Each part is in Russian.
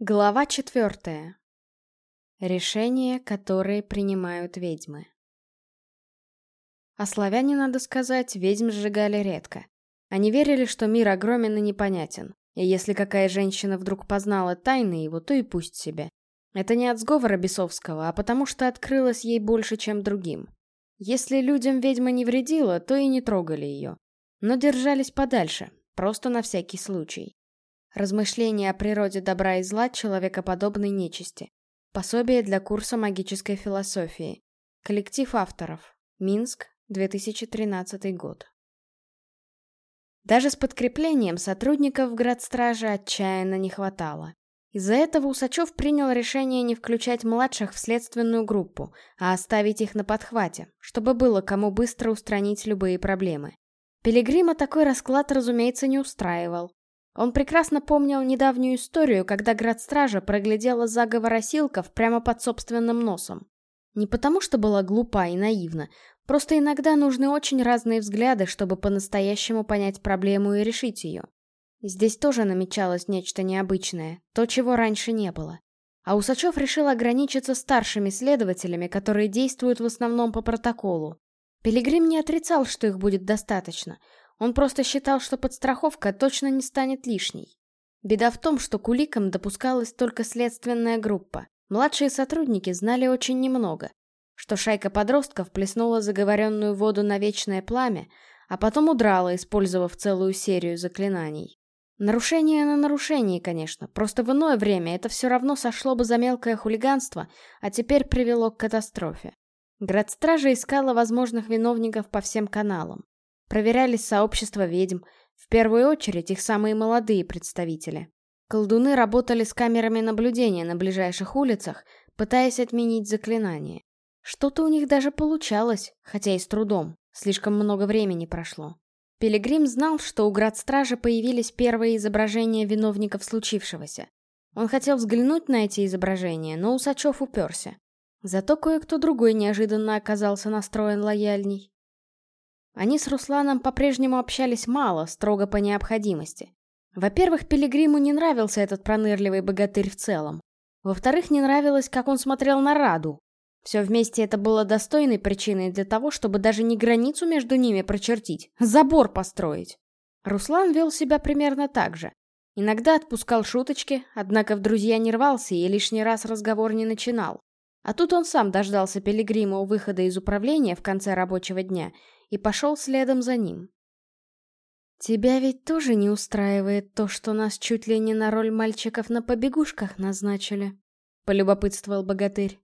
Глава четвертая. Решения, которые принимают ведьмы. А славяне, надо сказать, ведьм сжигали редко. Они верили, что мир огромен и непонятен, и если какая женщина вдруг познала тайны его, то и пусть себе. Это не от сговора бесовского, а потому что открылось ей больше, чем другим. Если людям ведьма не вредила, то и не трогали ее. Но держались подальше, просто на всякий случай. Размышления о природе добра и зла человекоподобной нечисти. Пособие для курса магической философии. Коллектив авторов. Минск, 2013 год. Даже с подкреплением сотрудников градстражи отчаянно не хватало. Из-за этого Усачев принял решение не включать младших в следственную группу, а оставить их на подхвате, чтобы было кому быстро устранить любые проблемы. Пилигрима такой расклад, разумеется, не устраивал. Он прекрасно помнил недавнюю историю, когда градстража проглядела заговор осилков прямо под собственным носом. Не потому, что была глупа и наивна, просто иногда нужны очень разные взгляды, чтобы по-настоящему понять проблему и решить ее. Здесь тоже намечалось нечто необычное, то, чего раньше не было. А Усачев решил ограничиться старшими следователями, которые действуют в основном по протоколу. Пилигрим не отрицал, что их будет достаточно — он просто считал, что подстраховка точно не станет лишней. Беда в том, что к уликам допускалась только следственная группа. Младшие сотрудники знали очень немного. Что шайка подростков плеснула заговоренную воду на вечное пламя, а потом удрала, использовав целую серию заклинаний. Нарушение на нарушении, конечно, просто в иное время это все равно сошло бы за мелкое хулиганство, а теперь привело к катастрофе. Градстража искала возможных виновников по всем каналам. Проверялись сообщества ведьм, в первую очередь их самые молодые представители. Колдуны работали с камерами наблюдения на ближайших улицах, пытаясь отменить заклинание. Что-то у них даже получалось, хотя и с трудом, слишком много времени прошло. Пилигрим знал, что у градстражи появились первые изображения виновников случившегося. Он хотел взглянуть на эти изображения, но Усачев уперся. Зато кое-кто другой неожиданно оказался настроен лояльней. Они с Русланом по-прежнему общались мало, строго по необходимости. Во-первых, Пилигриму не нравился этот пронырливый богатырь в целом. Во-вторых, не нравилось, как он смотрел на Раду. Все вместе это было достойной причиной для того, чтобы даже не границу между ними прочертить, забор построить. Руслан вел себя примерно так же. Иногда отпускал шуточки, однако в друзья не рвался и лишний раз разговор не начинал. А тут он сам дождался Пилигрима у выхода из управления в конце рабочего дня и пошел следом за ним. «Тебя ведь тоже не устраивает то, что нас чуть ли не на роль мальчиков на побегушках назначили?» — полюбопытствовал богатырь.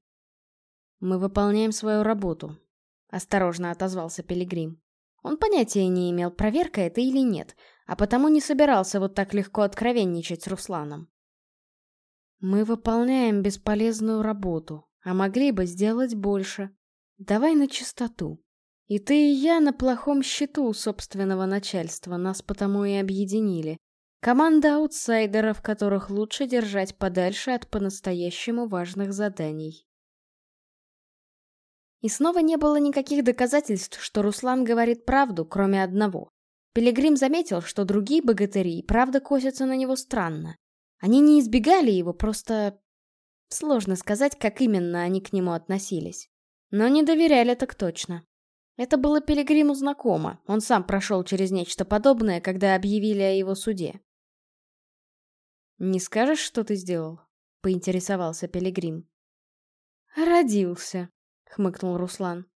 «Мы выполняем свою работу», — осторожно отозвался Пилигрим. Он понятия не имел, проверка это или нет, а потому не собирался вот так легко откровенничать с Русланом. «Мы выполняем бесполезную работу, а могли бы сделать больше. Давай на чистоту. И ты и я на плохом счету собственного начальства, нас потому и объединили. Команда аутсайдеров, которых лучше держать подальше от по-настоящему важных заданий. И снова не было никаких доказательств, что Руслан говорит правду, кроме одного. Пилигрим заметил, что другие богатыри правда косятся на него странно. Они не избегали его, просто... Сложно сказать, как именно они к нему относились. Но не доверяли так точно. Это было Пилигриму знакомо, он сам прошел через нечто подобное, когда объявили о его суде. «Не скажешь, что ты сделал?» — поинтересовался Пилигрим. «Родился», — хмыкнул Руслан.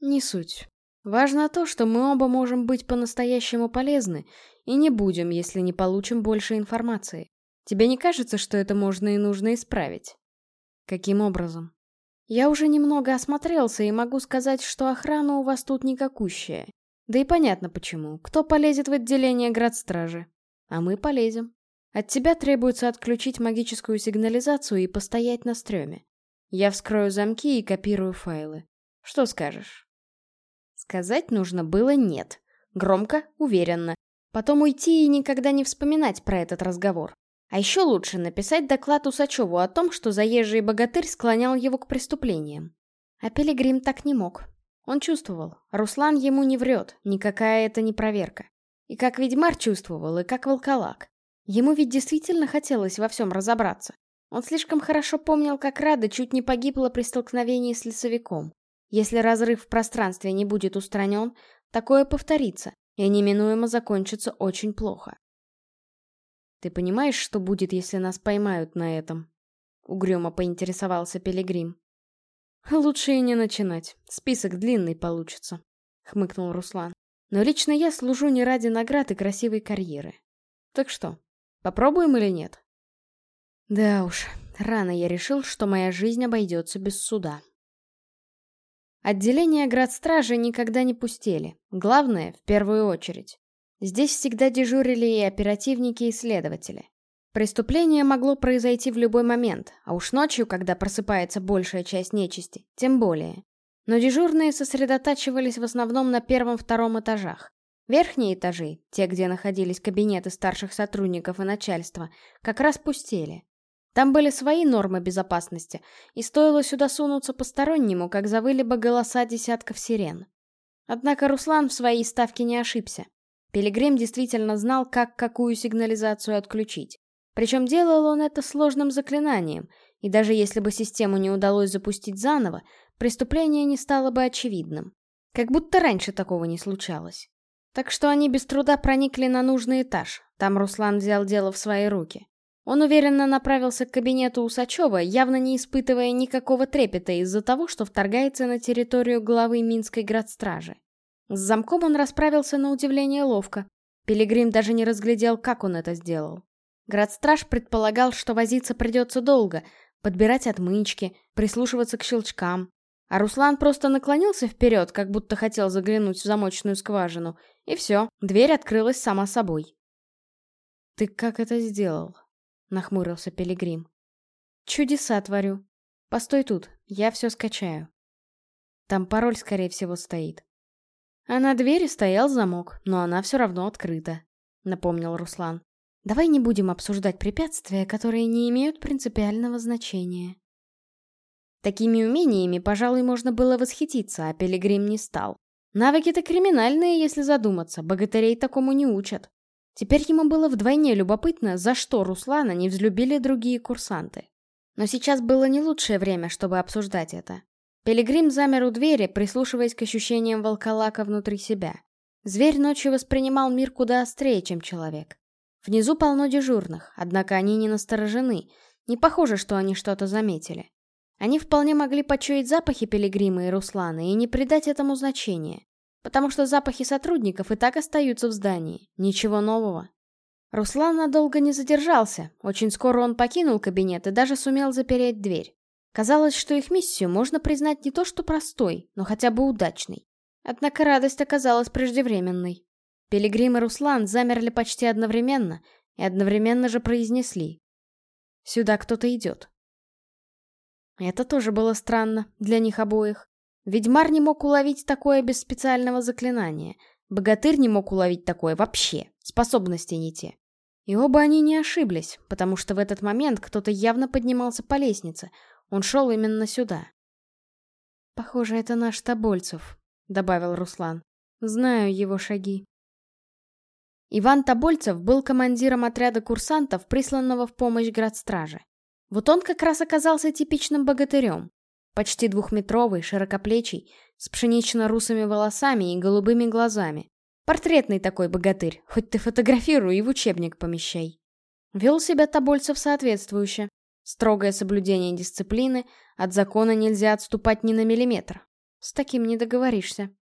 «Не суть. Важно то, что мы оба можем быть по-настоящему полезны, и не будем, если не получим больше информации. Тебе не кажется, что это можно и нужно исправить?» «Каким образом?» Я уже немного осмотрелся и могу сказать, что охрана у вас тут никакущая. Да и понятно почему. Кто полезет в отделение градстражи? А мы полезем. От тебя требуется отключить магическую сигнализацию и постоять на стреме. Я вскрою замки и копирую файлы. Что скажешь? Сказать нужно было «нет». Громко, уверенно. Потом уйти и никогда не вспоминать про этот разговор. А еще лучше написать доклад Усачеву о том, что заезжий богатырь склонял его к преступлениям. А Пилигрим так не мог. Он чувствовал, Руслан ему не врет, никакая это не проверка. И как ведьмар чувствовал, и как волколак. Ему ведь действительно хотелось во всем разобраться. Он слишком хорошо помнил, как Рада чуть не погибла при столкновении с лесовиком. Если разрыв в пространстве не будет устранен, такое повторится, и неминуемо закончится очень плохо. «Ты понимаешь, что будет, если нас поймают на этом?» Угрюмо поинтересовался Пилигрим. «Лучше и не начинать. Список длинный получится», — хмыкнул Руслан. «Но лично я служу не ради наград и красивой карьеры. Так что, попробуем или нет?» Да уж, рано я решил, что моя жизнь обойдется без суда. Отделения градстражи никогда не пустели. Главное, в первую очередь. Здесь всегда дежурили и оперативники, и следователи. Преступление могло произойти в любой момент, а уж ночью, когда просыпается большая часть нечисти, тем более. Но дежурные сосредотачивались в основном на первом-втором этажах. Верхние этажи, те, где находились кабинеты старших сотрудников и начальства, как раз пустели. Там были свои нормы безопасности, и стоило сюда сунуться постороннему, как завыли бы голоса десятков сирен. Однако Руслан в своей ставке не ошибся. Пилигрим действительно знал, как какую сигнализацию отключить. Причем делал он это сложным заклинанием, и даже если бы систему не удалось запустить заново, преступление не стало бы очевидным. Как будто раньше такого не случалось. Так что они без труда проникли на нужный этаж. Там Руслан взял дело в свои руки. Он уверенно направился к кабинету Усачева, явно не испытывая никакого трепета из-за того, что вторгается на территорию главы Минской градстражи. С замком он расправился на удивление ловко. Пилигрим даже не разглядел, как он это сделал. Градстраж предполагал, что возиться придется долго, подбирать отмычки, прислушиваться к щелчкам. А Руслан просто наклонился вперед, как будто хотел заглянуть в замочную скважину, и все, дверь открылась сама собой. «Ты как это сделал?» — нахмурился Пилигрим. «Чудеса творю. Постой тут, я все скачаю. Там пароль, скорее всего, стоит». «А на двери стоял замок, но она все равно открыта», — напомнил Руслан. «Давай не будем обсуждать препятствия, которые не имеют принципиального значения». Такими умениями, пожалуй, можно было восхититься, а Пилигрим не стал. Навыки-то криминальные, если задуматься, богатырей такому не учат. Теперь ему было вдвойне любопытно, за что Руслана не взлюбили другие курсанты. Но сейчас было не лучшее время, чтобы обсуждать это. Пилигрим замер у двери, прислушиваясь к ощущениям волколака внутри себя. Зверь ночью воспринимал мир куда острее, чем человек. Внизу полно дежурных, однако они не насторожены. Не похоже, что они что-то заметили. Они вполне могли почуять запахи Пилигрима и Руслана и не придать этому значения. Потому что запахи сотрудников и так остаются в здании. Ничего нового. Руслан надолго не задержался. Очень скоро он покинул кабинет и даже сумел запереть дверь. Казалось, что их миссию можно признать не то что простой, но хотя бы удачной. Однако радость оказалась преждевременной. Пилигрим и Руслан замерли почти одновременно и одновременно же произнесли. «Сюда кто-то идет». Это тоже было странно для них обоих. Ведьмар не мог уловить такое без специального заклинания. Богатырь не мог уловить такое вообще. Способности не те. И оба они не ошиблись, потому что в этот момент кто-то явно поднимался по лестнице. Он шел именно сюда. «Похоже, это наш Тобольцев», — добавил Руслан. «Знаю его шаги». Иван Тобольцев был командиром отряда курсантов, присланного в помощь градстраже. Вот он как раз оказался типичным богатырем. Почти двухметровый, широкоплечий, с пшенично-русыми волосами и голубыми глазами. Портретный такой богатырь, хоть ты фотографируй и в учебник помещай. Вел себя Тобольцев соответствующе. Строгое соблюдение дисциплины, от закона нельзя отступать ни на миллиметр. С таким не договоришься.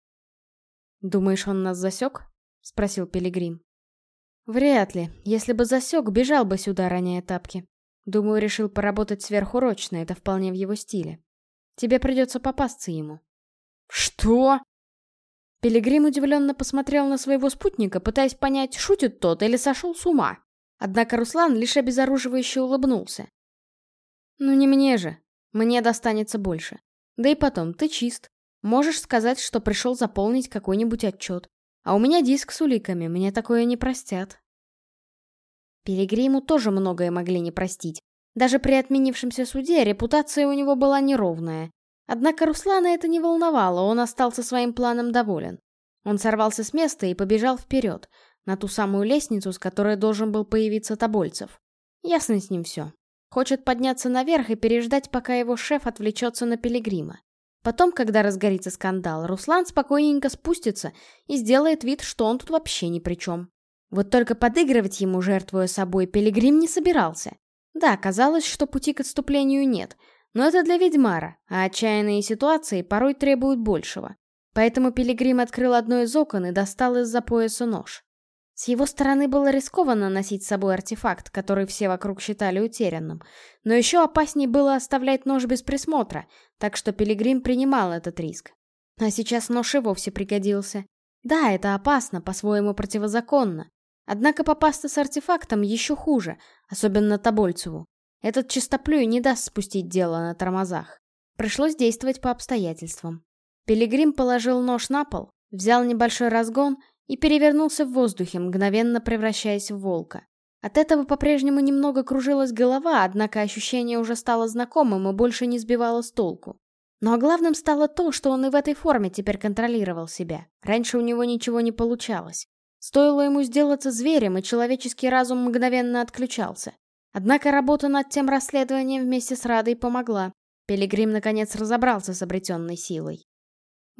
«Думаешь, он нас засек?» — спросил Пилигрим. «Вряд ли. Если бы засек, бежал бы сюда, роняя тапки. Думаю, решил поработать сверхурочно, это вполне в его стиле. Тебе придется попасться ему». «Что?» Пилигрим удивленно посмотрел на своего спутника, пытаясь понять, шутит тот или сошел с ума. Однако Руслан лишь обезоруживающе улыбнулся. «Ну не мне же. Мне достанется больше. Да и потом, ты чист. Можешь сказать, что пришел заполнить какой-нибудь отчет. А у меня диск с уликами, мне такое не простят». Пилигриму тоже многое могли не простить, даже при отменившемся суде репутация у него была неровная. Однако Руслана это не волновало, он остался своим планом доволен. Он сорвался с места и побежал вперед, на ту самую лестницу, с которой должен был появиться Тобольцев. Ясно с ним все. Хочет подняться наверх и переждать, пока его шеф отвлечется на пилигрима. Потом, когда разгорится скандал, Руслан спокойненько спустится и сделает вид, что он тут вообще ни при чем. Вот только подыгрывать ему, жертвуя собой, Пилигрим не собирался. Да, казалось, что пути к отступлению нет, но это для ведьмара, а отчаянные ситуации порой требуют большего. Поэтому Пилигрим открыл одно из окон и достал из-за пояса нож. С его стороны было рискованно носить с собой артефакт, который все вокруг считали утерянным. Но еще опаснее было оставлять нож без присмотра, так что Пилигрим принимал этот риск. А сейчас нож и вовсе пригодился. Да, это опасно, по-своему противозаконно. Однако попасться с артефактом еще хуже, особенно Тобольцеву. Этот чистоплюй не даст спустить дело на тормозах. Пришлось действовать по обстоятельствам. Пилигрим положил нож на пол, взял небольшой разгон и перевернулся в воздухе, мгновенно превращаясь в волка. От этого по-прежнему немного кружилась голова, однако ощущение уже стало знакомым и больше не сбивало с толку. Но главным стало то, что он и в этой форме теперь контролировал себя. Раньше у него ничего не получалось. Стоило ему сделаться зверем, и человеческий разум мгновенно отключался. Однако работа над тем расследованием вместе с Радой помогла. Пилигрим наконец разобрался с обретенной силой.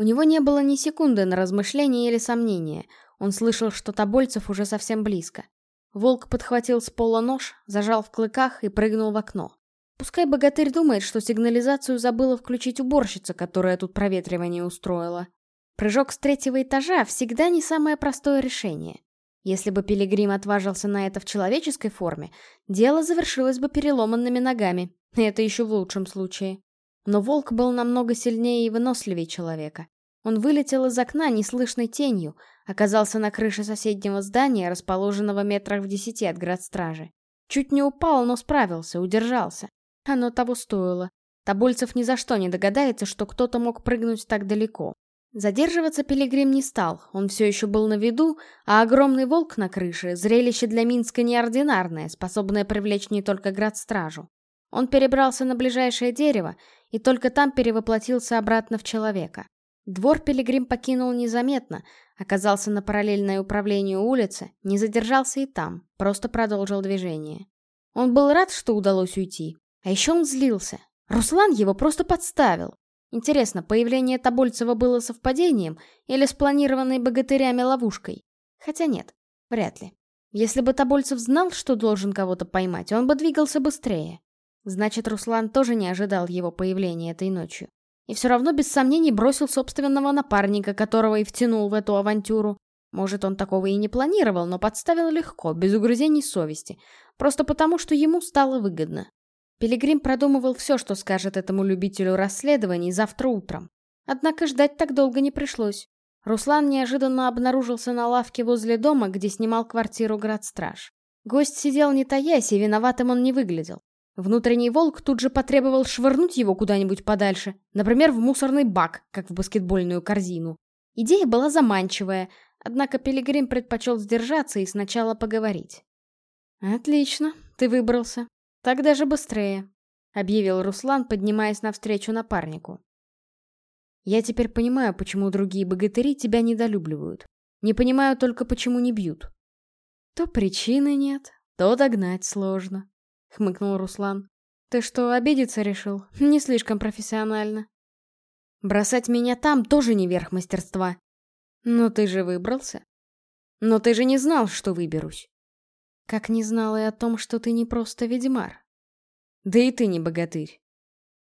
У него не было ни секунды на размышление или сомнение. Он слышал, что Тобольцев уже совсем близко. Волк подхватил с пола нож, зажал в клыках и прыгнул в окно. Пускай богатырь думает, что сигнализацию забыла включить уборщица, которая тут проветривание устроила. Прыжок с третьего этажа всегда не самое простое решение. Если бы Пилигрим отважился на это в человеческой форме, дело завершилось бы переломанными ногами. Это еще в лучшем случае. Но волк был намного сильнее и выносливее человека. Он вылетел из окна неслышной тенью, оказался на крыше соседнего здания, расположенного метрах в десяти от градстражи. Чуть не упал, но справился, удержался. Оно того стоило. Тобольцев ни за что не догадается, что кто-то мог прыгнуть так далеко. Задерживаться Пилигрим не стал, он все еще был на виду, а огромный волк на крыше — зрелище для Минска неординарное, способное привлечь не только градстражу. Он перебрался на ближайшее дерево и только там перевоплотился обратно в человека. Двор Пилигрим покинул незаметно, оказался на параллельной управлению улицы, не задержался и там, просто продолжил движение. Он был рад, что удалось уйти. А еще он злился. Руслан его просто подставил. Интересно, появление Тобольцева было совпадением или спланированной богатырями ловушкой? Хотя нет, вряд ли. Если бы Тобольцев знал, что должен кого-то поймать, он бы двигался быстрее. Значит, Руслан тоже не ожидал его появления этой ночью. И все равно без сомнений бросил собственного напарника, которого и втянул в эту авантюру. Может, он такого и не планировал, но подставил легко, без угрызений совести. Просто потому, что ему стало выгодно. Пилигрим продумывал все, что скажет этому любителю расследований завтра утром. Однако ждать так долго не пришлось. Руслан неожиданно обнаружился на лавке возле дома, где снимал квартиру градстраж. Гость сидел не таясь, и виноватым он не выглядел. Внутренний волк тут же потребовал швырнуть его куда-нибудь подальше, например, в мусорный бак, как в баскетбольную корзину. Идея была заманчивая, однако Пилигрим предпочел сдержаться и сначала поговорить. «Отлично, ты выбрался. Так даже быстрее», — объявил Руслан, поднимаясь навстречу напарнику. «Я теперь понимаю, почему другие богатыри тебя недолюбливают. Не понимаю только, почему не бьют. То причины нет, то догнать сложно. — хмыкнул Руслан. «Ты что, обидеться решил? Не слишком профессионально». «Бросать меня там тоже не верх мастерства». «Но ты же выбрался». «Но ты же не знал, что выберусь». «Как не знал и о том, что ты не просто ведьмар». «Да и ты не богатырь».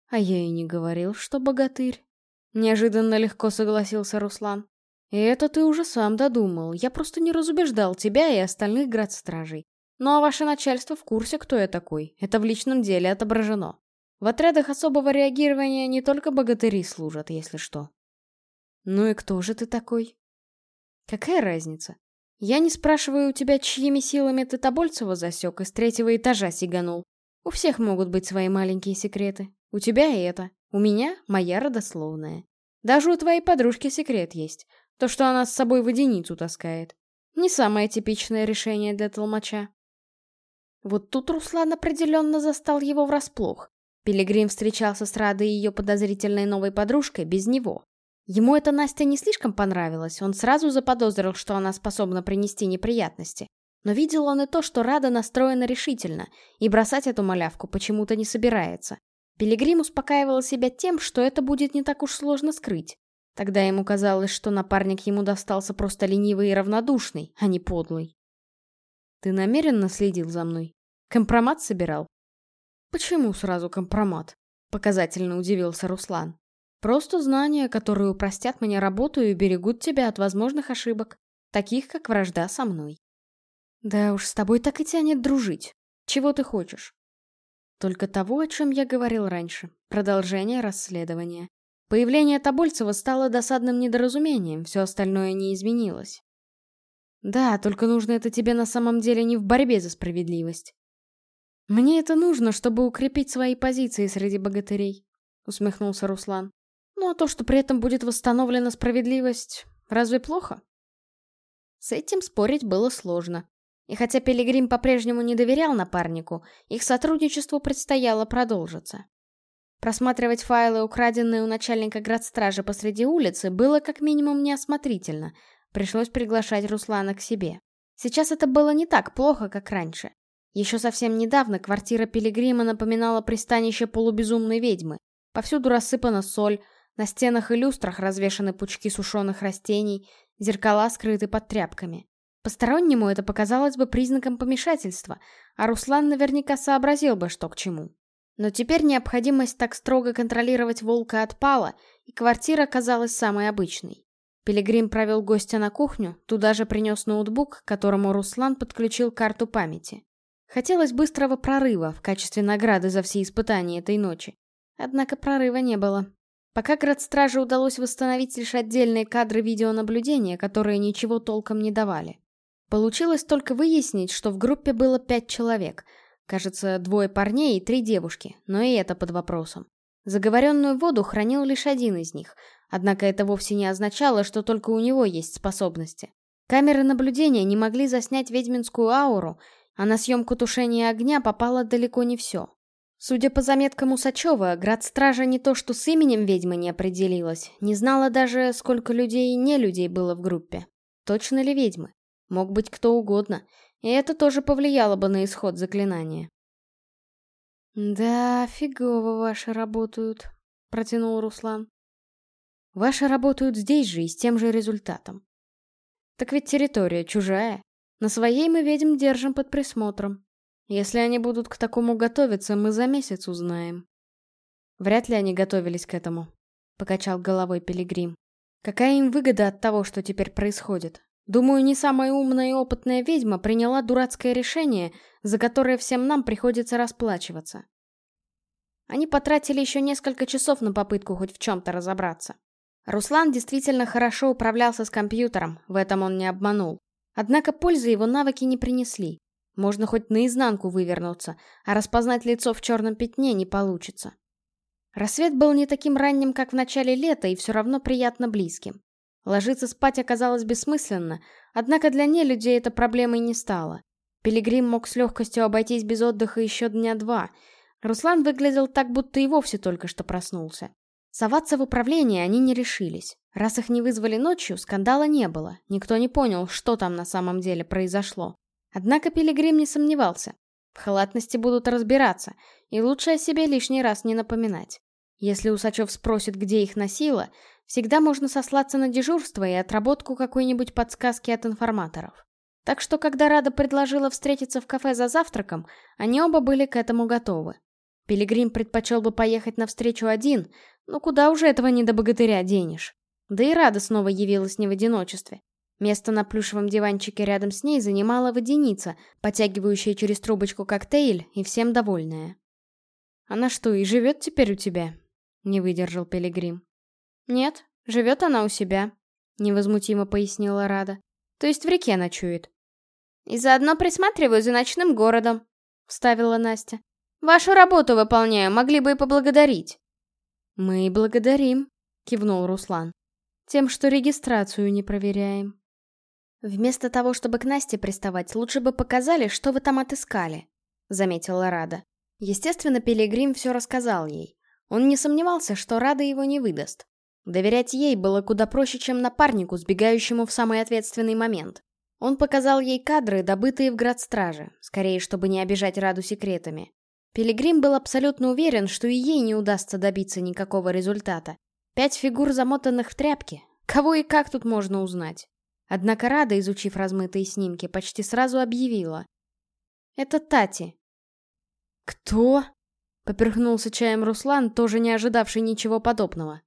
«А я и не говорил, что богатырь». Неожиданно легко согласился Руслан. «И это ты уже сам додумал. Я просто не разубеждал тебя и остальных градстражей. Ну а ваше начальство в курсе, кто я такой. Это в личном деле отображено. В отрядах особого реагирования не только богатыри служат, если что. Ну и кто же ты такой? Какая разница? Я не спрашиваю у тебя, чьими силами ты Тобольцева засек и с третьего этажа сиганул. У всех могут быть свои маленькие секреты. У тебя и это. У меня моя родословная. Даже у твоей подружки секрет есть. То, что она с собой водяницу таскает. Не самое типичное решение для толмача. Вот тут Руслан определенно застал его врасплох. Пилигрим встречался с Радой и ее подозрительной новой подружкой без него. Ему эта Настя не слишком понравилась, он сразу заподозрил, что она способна принести неприятности. Но видел он и то, что Рада настроена решительно, и бросать эту малявку почему-то не собирается. Пилигрим успокаивал себя тем, что это будет не так уж сложно скрыть. Тогда ему казалось, что напарник ему достался просто ленивый и равнодушный, а не подлый. «Ты намеренно следил за мной? Компромат собирал?» «Почему сразу компромат?» — показательно удивился Руслан. «Просто знания, которые упростят мне работу и берегут тебя от возможных ошибок, таких как вражда со мной». «Да уж, с тобой так и тянет дружить. Чего ты хочешь?» «Только того, о чем я говорил раньше. Продолжение расследования. Появление Тобольцева стало досадным недоразумением, все остальное не изменилось. Да, только нужно это тебе на самом деле не в борьбе за справедливость. «Мне это нужно, чтобы укрепить свои позиции среди богатырей», — усмехнулся Руслан. «Ну а то, что при этом будет восстановлена справедливость, разве плохо?» С этим спорить было сложно. И хотя Пилигрим по-прежнему не доверял напарнику, их сотрудничеству предстояло продолжиться. Просматривать файлы, украденные у начальника градстражи посреди улицы, было как минимум неосмотрительно. Пришлось приглашать Руслана к себе. Сейчас это было не так плохо, как раньше. Еще совсем недавно квартира Пилигрима напоминала пристанище полубезумной ведьмы. Повсюду рассыпана соль, на стенах и люстрах развешаны пучки сушеных растений, зеркала скрыты под тряпками. Постороннему это показалось бы признаком помешательства, а Руслан наверняка сообразил бы, что к чему. Но теперь необходимость так строго контролировать волка отпала, и квартира казалась самой обычной. Пилигрим провел гостя на кухню, туда же принес ноутбук, к которому Руслан подключил карту памяти. Хотелось быстрого прорыва в качестве награды за все испытания этой ночи. Однако прорыва не было. Пока градстраже удалось восстановить лишь отдельные кадры видеонаблюдения, которые ничего толком не давали. Получилось только выяснить, что в группе было пять человек. Кажется, двое парней и три девушки, но и это под вопросом. Заговоренную воду хранил лишь один из них, однако это вовсе не означало, что только у него есть способности. Камеры наблюдения не могли заснять ведьминскую ауру, а на съемку тушения огня попало далеко не все. Судя по заметкам Усачева, град-стража не то что с именем ведьмы не определилась, не знала даже, сколько людей и не людей было в группе. Точно ли ведьмы? Мог быть кто угодно, и это тоже повлияло бы на исход заклинания. «Да, фигово ваши работают», — протянул Руслан. «Ваши работают здесь же и с тем же результатом. Так ведь территория чужая, на своей мы ведьм держим под присмотром. Если они будут к такому готовиться, мы за месяц узнаем. Вряд ли они готовились к этому, — покачал головой Пилигрим. Какая им выгода от того, что теперь происходит? Думаю, не самая умная и опытная ведьма приняла дурацкое решение, за которое всем нам приходится расплачиваться. Они потратили еще несколько часов на попытку хоть в чем-то разобраться. Руслан действительно хорошо управлялся с компьютером, в этом он не обманул. Однако пользы его навыки не принесли. Можно хоть наизнанку вывернуться, а распознать лицо в черном пятне не получится. Рассвет был не таким ранним, как в начале лета, и все равно приятно близким. Ложиться спать оказалось бессмысленно, однако для нелюдей это проблемой не стало. Пилигрим мог с легкостью обойтись без отдыха еще дня два. Руслан выглядел так, будто и вовсе только что проснулся. Соваться в управление они не решились. Раз их не вызвали ночью, скандала не было. Никто не понял, что там на самом деле произошло. Однако Пилигрим не сомневался. В халатности будут разбираться, и лучше о себе лишний раз не напоминать. Если Усачев спросит, где их носило, всегда можно сослаться на дежурство и отработку какой-нибудь подсказки от информаторов. Так что, когда Рада предложила встретиться в кафе за завтраком, они оба были к этому готовы. Пилигрим предпочел бы поехать навстречу один, но куда уже этого не до богатыря денешь. Да и Рада снова явилась не в одиночестве. Место на плюшевом диванчике рядом с ней занимала водяница, потягивающая через трубочку коктейль и всем довольная. «Она что, и живет теперь у тебя?» — не выдержал Пилигрим. «Нет, живет она у себя», — невозмутимо пояснила Рада. «То есть в реке ночует». «И заодно присматриваю за ночным городом», — вставила Настя. «Вашу работу выполняю, могли бы и поблагодарить». «Мы и благодарим», — кивнул Руслан. Тем, что регистрацию не проверяем. Вместо того, чтобы к Насте приставать, лучше бы показали, что вы там отыскали, заметила Рада. Естественно, Пилигрим все рассказал ей. Он не сомневался, что Рада его не выдаст. Доверять ей было куда проще, чем напарнику, сбегающему в самый ответственный момент. Он показал ей кадры, добытые в градстраже, скорее, чтобы не обижать Раду секретами. Пилигрим был абсолютно уверен, что и ей не удастся добиться никакого результата. Пять фигур, замотанных в тряпки. Кого и как тут можно узнать? Однако Рада, изучив размытые снимки, почти сразу объявила. «Это Тати». «Кто?» — поперхнулся чаем Руслан, тоже не ожидавший ничего подобного.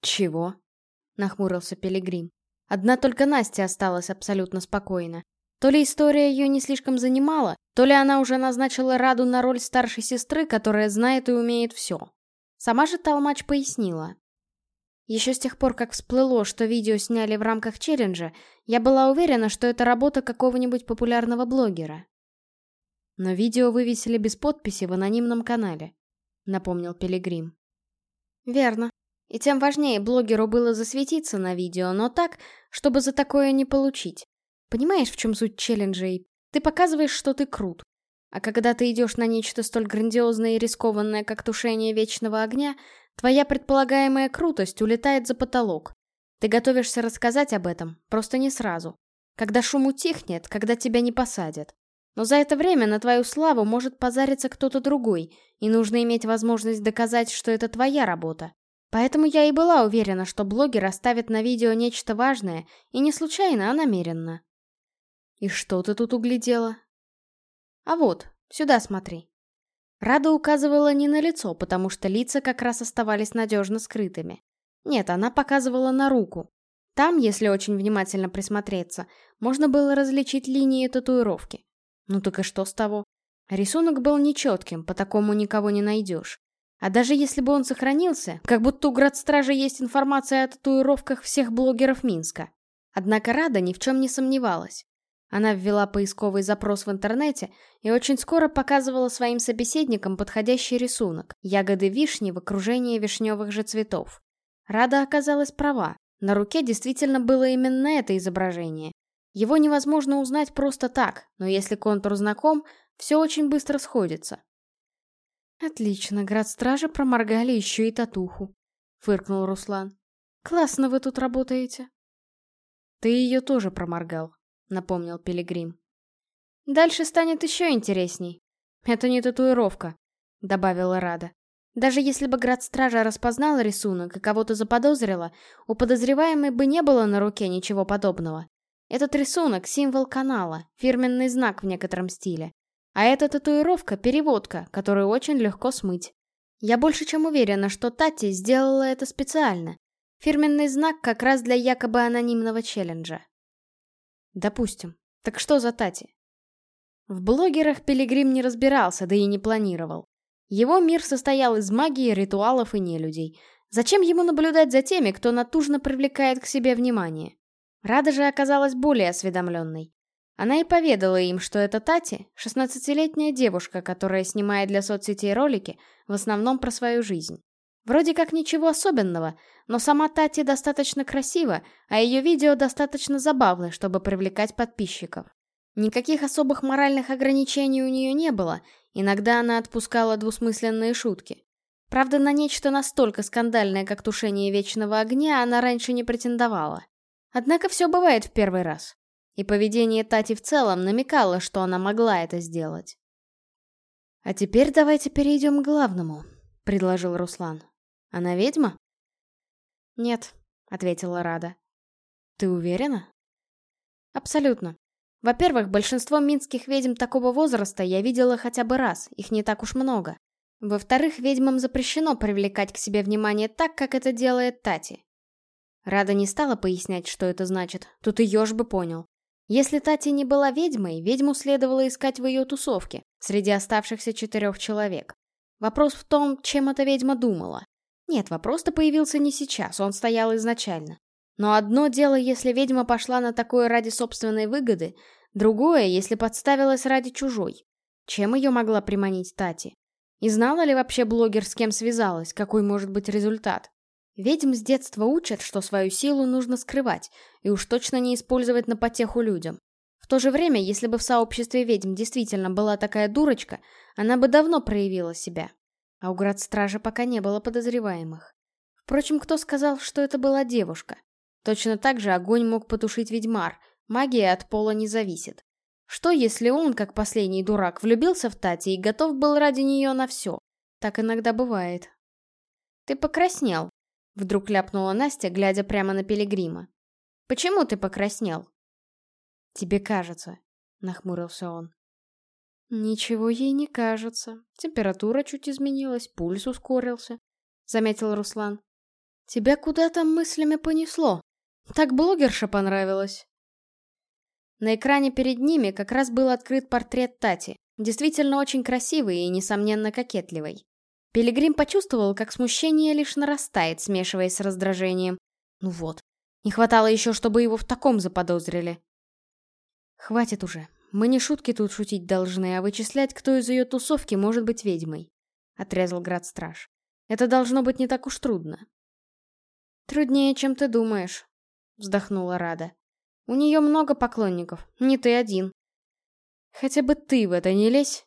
«Чего?» — нахмурился Пилигрим. Одна только Настя осталась абсолютно спокойна. То ли история ее не слишком занимала, то ли она уже назначила Раду на роль старшей сестры, которая знает и умеет все. Сама же Талмач пояснила. Еще с тех пор, как всплыло, что видео сняли в рамках челленджа, я была уверена, что это работа какого-нибудь популярного блогера. Но видео вывесили без подписи в анонимном канале, напомнил Пилигрим. Верно. И тем важнее блогеру было засветиться на видео, но так, чтобы за такое не получить. Понимаешь, в чем суть челленджей? Ты показываешь, что ты крут. А когда ты идешь на нечто столь грандиозное и рискованное, как тушение вечного огня, твоя предполагаемая крутость улетает за потолок. Ты готовишься рассказать об этом, просто не сразу. Когда шум утихнет, когда тебя не посадят. Но за это время на твою славу может позариться кто-то другой, и нужно иметь возможность доказать, что это твоя работа. Поэтому я и была уверена, что блогер оставит на видео нечто важное, и не случайно, а намеренно. И что ты тут углядела? А вот, сюда смотри. Рада указывала не на лицо, потому что лица как раз оставались надежно скрытыми. Нет, она показывала на руку. Там, если очень внимательно присмотреться, можно было различить линии татуировки. Ну так и что с того? Рисунок был нечетким, по такому никого не найдешь. А даже если бы он сохранился, как будто у Градстража есть информация о татуировках всех блогеров Минска. Однако Рада ни в чем не сомневалась. Она ввела поисковый запрос в интернете и очень скоро показывала своим собеседникам подходящий рисунок – ягоды вишни в окружении вишневых же цветов. Рада оказалась права. На руке действительно было именно это изображение. Его невозможно узнать просто так, но если контур знаком, все очень быстро сходится. «Отлично, градстражи проморгали еще и татуху», — фыркнул Руслан. «Классно вы тут работаете». «Ты ее тоже проморгал», — напомнил Пилигрим. «Дальше станет еще интересней. Это не татуировка», — добавила Рада. Даже если бы градстража распознала рисунок и кого-то заподозрила, у подозреваемой бы не было на руке ничего подобного. Этот рисунок — символ канала, фирменный знак в некотором стиле. А эта татуировка — переводка, которую очень легко смыть. Я больше чем уверена, что Тати сделала это специально. Фирменный знак как раз для якобы анонимного челленджа. Допустим. Так что за Тати? В блогерах Пилигрим не разбирался, да и не планировал. Его мир состоял из магии, ритуалов и нелюдей. Зачем ему наблюдать за теми, кто натужно привлекает к себе внимание? Рада же оказалась более осведомленной. Она и поведала им, что это Тати, 16-летняя девушка, которая снимает для соцсетей ролики, в основном про свою жизнь. Вроде как ничего особенного, но сама Тати достаточно красива, а ее видео достаточно забавны, чтобы привлекать подписчиков. Никаких особых моральных ограничений у нее не было, иногда она отпускала двусмысленные шутки. Правда, на нечто настолько скандальное, как тушение вечного огня, она раньше не претендовала. Однако все бывает в первый раз. И поведение Тати в целом намекало, что она могла это сделать. «А теперь давайте перейдем к главному», — предложил Руслан. Она ведьма? Нет, ответила Рада. Ты уверена? Абсолютно. Во-первых, большинство минских ведьм такого возраста я видела хотя бы раз, их не так уж много. Во-вторых, ведьмам запрещено привлекать к себе внимание так, как это делает Тати. Рада не стала пояснять, что это значит, тут и еж бы понял. Если Тати не была ведьмой, ведьму следовало искать в ее тусовке, среди оставшихся четырех человек. Вопрос в том, чем эта ведьма думала. Нет, вопрос-то появился не сейчас, он стоял изначально. Но одно дело, если ведьма пошла на такое ради собственной выгоды, другое, если подставилась ради чужой. Чем ее могла приманить Тати? И знала ли вообще блогер, с кем связалась, какой может быть результат? Ведьм с детства учат, что свою силу нужно скрывать, и уж точно не использовать на потеху людям. В то же время, если бы в сообществе ведьм действительно была такая дурочка, она бы давно проявила себя. А у градстража пока не было подозреваемых. Впрочем, кто сказал, что это была девушка? Точно так же огонь мог потушить ведьмар, Магия от пола не зависит. Что, если он, как последний дурак, влюбился в Тати и готов был ради нее на все? Так иногда бывает. «Ты покраснел», — вдруг ляпнула Настя, глядя прямо на Пилигрима. «Почему ты покраснел?» «Тебе кажется», — нахмурился он. «Ничего ей не кажется. Температура чуть изменилась, пульс ускорился», — заметил Руслан. «Тебя куда там мыслями понесло? Так блогерша понравилась». На экране перед ними как раз был открыт портрет Тати, действительно очень красивый и, несомненно, кокетливый. Пилигрим почувствовал, как смущение лишь нарастает, смешиваясь с раздражением. Ну вот, не хватало еще, чтобы его в таком заподозрили. «Хватит уже. Мы не шутки тут шутить должны, а вычислять, кто из ее тусовки может быть ведьмой», — отрезал Градстраж. «Это должно быть не так уж трудно». «Труднее, чем ты думаешь», — вздохнула Рада. У нее много поклонников, не ты один. Хотя бы ты в это не лезь.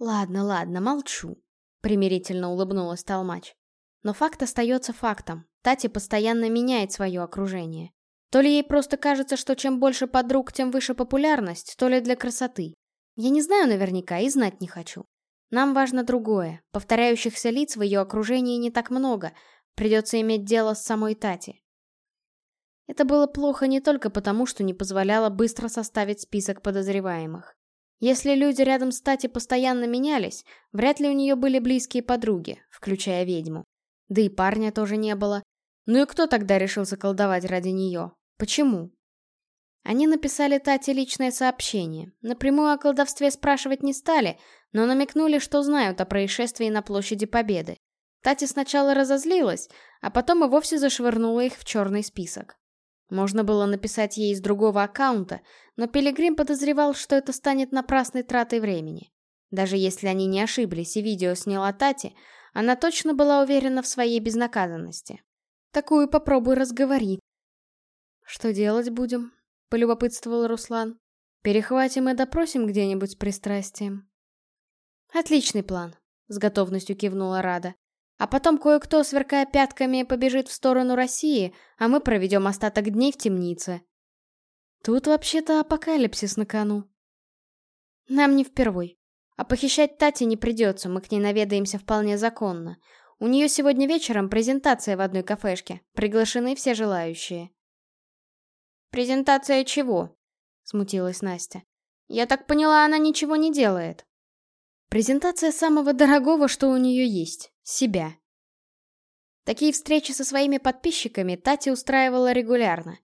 Ладно, ладно, молчу, примирительно улыбнулась Толмач. Но факт остается фактом. Тати постоянно меняет свое окружение. То ли ей просто кажется, что чем больше подруг, тем выше популярность, то ли для красоты. Я не знаю наверняка и знать не хочу. Нам важно другое. Повторяющихся лиц в ее окружении не так много. Придется иметь дело с самой Тати. Это было плохо не только потому, что не позволяло быстро составить список подозреваемых. Если люди рядом с Тати постоянно менялись, вряд ли у нее были близкие подруги, включая ведьму. Да и парня тоже не было. Ну и кто тогда решился колдовать ради нее? Почему? Они написали Тате личное сообщение. Напрямую о колдовстве спрашивать не стали, но намекнули, что знают о происшествии на площади Победы. Тати сначала разозлилась, а потом и вовсе зашвырнула их в черный список. Можно было написать ей из другого аккаунта, но Пилигрим подозревал, что это станет напрасной тратой времени. Даже если они не ошиблись и видео сняла Тати, она точно была уверена в своей безнаказанности. Такую попробуй разговори. «Что делать будем?» — полюбопытствовал Руслан. «Перехватим и допросим где-нибудь с пристрастием». «Отличный план», — с готовностью кивнула Рада. А потом кое-кто, сверкая пятками, побежит в сторону России, а мы проведем остаток дней в темнице. Тут вообще-то апокалипсис на кону. Нам не впервой. А похищать Тати не придется, мы к ней наведаемся вполне законно. У нее сегодня вечером презентация в одной кафешке. Приглашены все желающие. «Презентация чего?» — смутилась Настя. «Я так поняла, она ничего не делает». «Презентация самого дорогого, что у нее есть себя. Такие встречи со своими подписчиками Тати устраивала регулярно.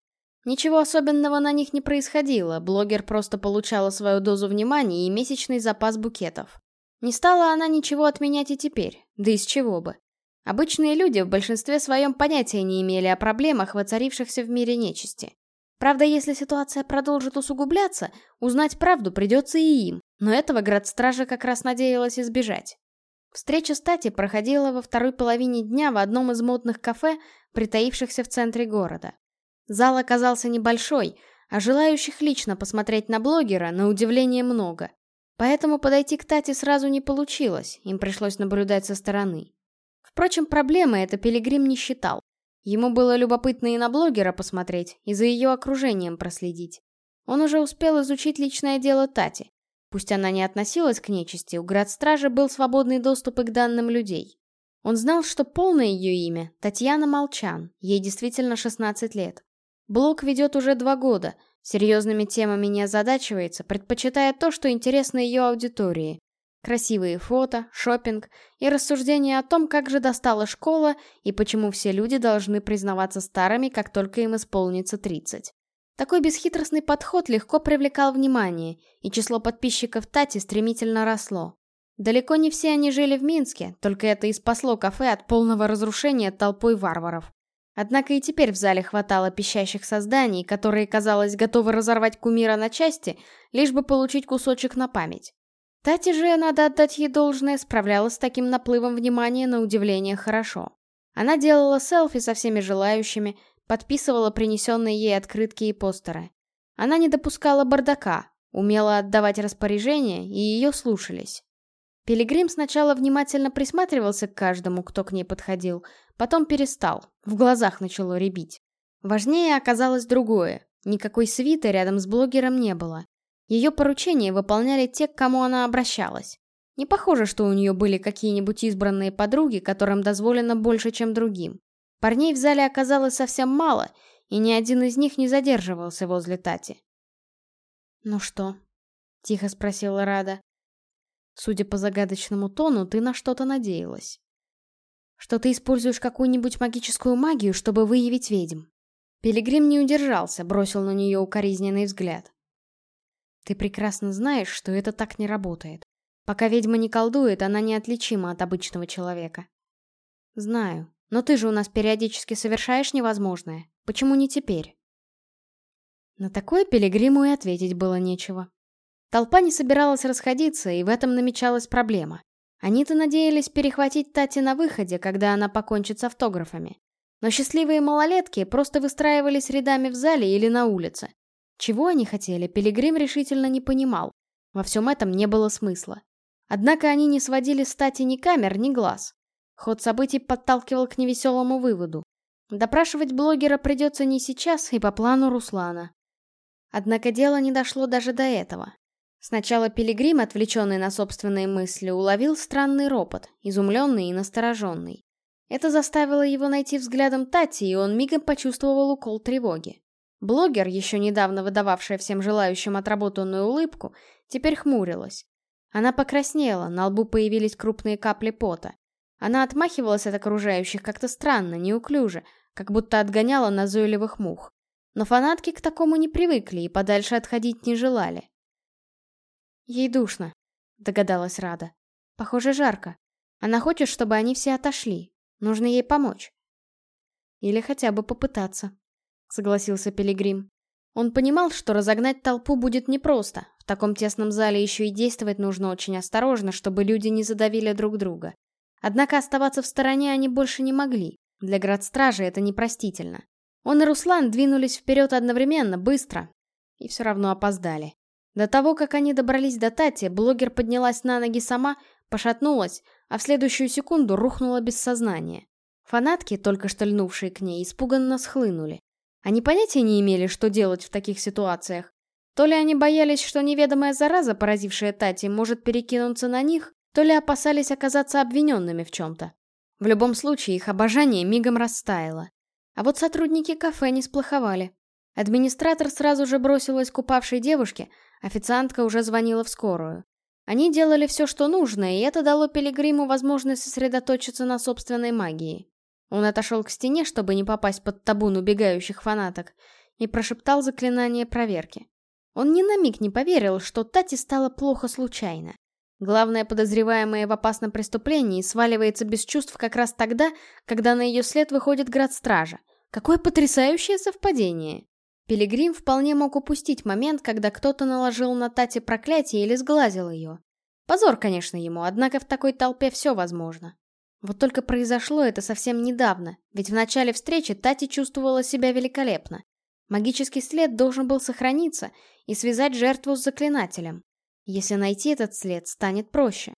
Ничего особенного на них не происходило, блогер просто получала свою дозу внимания и месячный запас букетов. Не стала она ничего отменять и теперь, да из чего бы. Обычные люди в большинстве своем понятия не имели о проблемах, воцарившихся в мире нечисти. Правда, если ситуация продолжит усугубляться, узнать правду придется и им, но этого Градстража как раз надеялась избежать. Встреча с Тати проходила во второй половине дня в одном из модных кафе, притаившихся в центре города. Зал оказался небольшой, а желающих лично посмотреть на блогера, на удивление, много. Поэтому подойти к Тате сразу не получилось, им пришлось наблюдать со стороны. Впрочем, проблемы это Пилигрим не считал. Ему было любопытно и на блогера посмотреть, и за ее окружением проследить. Он уже успел изучить личное дело Тати, Пусть она не относилась к нечисти, у градстража был свободный доступ и к данным людей. Он знал, что полное ее имя — Татьяна Молчан, ей действительно 16 лет. Блог ведет уже два года, серьезными темами не озадачивается, предпочитая то, что интересно ее аудитории. Красивые фото, шопинг и рассуждения о том, как же достала школа и почему все люди должны признаваться старыми, как только им исполнится 30. Такой бесхитростный подход легко привлекал внимание, и число подписчиков Тати стремительно росло. Далеко не все они жили в Минске, только это и спасло кафе от полного разрушения толпой варваров. Однако и теперь в зале хватало пищащих созданий, которые, казалось, готовы разорвать кумира на части, лишь бы получить кусочек на память. Тати же, надо отдать ей должное, справлялась с таким наплывом внимания на удивление хорошо. Она делала селфи со всеми желающими, подписывала принесенные ей открытки и постеры. Она не допускала бардака, умела отдавать распоряжения, и ее слушались. Пилигрим сначала внимательно присматривался к каждому, кто к ней подходил, потом перестал, в глазах начало рябить. Важнее оказалось другое. Никакой свиты рядом с блогером не было. Ее поручения выполняли те, к кому она обращалась. Не похоже, что у нее были какие-нибудь избранные подруги, которым дозволено больше, чем другим. Парней в зале оказалось совсем мало, и ни один из них не задерживался возле Тати. «Ну что?» — тихо спросила Рада. «Судя по загадочному тону, ты на что-то надеялась. Что ты используешь какую-нибудь магическую магию, чтобы выявить ведьм?» Пилигрим не удержался, бросил на нее укоризненный взгляд. «Ты прекрасно знаешь, что это так не работает. Пока ведьма не колдует, она неотличима от обычного человека». «Знаю, но ты же у нас периодически совершаешь невозможное. Почему не теперь?» На такое Пилигриму и ответить было нечего. Толпа не собиралась расходиться, и в этом намечалась проблема. Они-то надеялись перехватить Тати на выходе, когда она покончит с автографами. Но счастливые малолетки просто выстраивались рядами в зале или на улице. Чего они хотели, Пилигрим решительно не понимал. Во всем этом не было смысла. Однако они не сводили с Тати ни камер, ни глаз. Ход событий подталкивал к невеселому выводу. Допрашивать блогера придется не сейчас и по плану Руслана. Однако дело не дошло даже до этого. Сначала Пилигрим, отвлеченный на собственные мысли, уловил странный ропот, изумленный и настороженный. Это заставило его найти взглядом Тати, и он мигом почувствовал укол тревоги. Блогер, еще недавно выдававшая всем желающим отработанную улыбку, теперь хмурилась. Она покраснела, на лбу появились крупные капли пота. Она отмахивалась от окружающих как-то странно, неуклюже, как будто отгоняла назойливых мух. Но фанатки к такому не привыкли и подальше отходить не желали. «Ей душно», — догадалась Рада. «Похоже, жарко. Она хочет, чтобы они все отошли. Нужно ей помочь». «Или хотя бы попытаться», — согласился Пилигрим. Он понимал, что разогнать толпу будет непросто. В таком тесном зале еще и действовать нужно очень осторожно, чтобы люди не задавили друг друга. Однако оставаться в стороне они больше не могли. Для градстражи это непростительно. Он и Руслан двинулись вперед одновременно, быстро. И все равно опоздали. До того, как они добрались до Тати, блогер поднялась на ноги сама, пошатнулась, а в следующую секунду рухнула без сознания. Фанатки, только что льнувшие к ней, испуганно схлынули. Они понятия не имели, что делать в таких ситуациях. То ли они боялись, что неведомая зараза, поразившая Тати, может перекинуться на них, то ли опасались оказаться обвиненными в чем-то. В любом случае, их обожание мигом растаяло. А вот сотрудники кафе не сплоховали. Администратор сразу же бросилась к упавшей девушке, официантка уже звонила в скорую. Они делали все, что нужно, и это дало Пилигриму возможность сосредоточиться на собственной магии. Он отошел к стене, чтобы не попасть под табун убегающих фанаток, и прошептал заклинание проверки. Он ни на миг не поверил, что Тати стало плохо случайно. Главное подозреваемое в опасном преступлении сваливается без чувств как раз тогда, когда на ее след выходит град стража. Какое потрясающее совпадение! Пилигрим вполне мог упустить момент, когда кто-то наложил на Тати проклятие или сглазил ее. Позор, конечно, ему, однако в такой толпе все возможно. Вот только произошло это совсем недавно, ведь в начале встречи Тати чувствовала себя великолепно. Магический след должен был сохраниться и связать жертву с заклинателем. Если найти этот след, станет проще.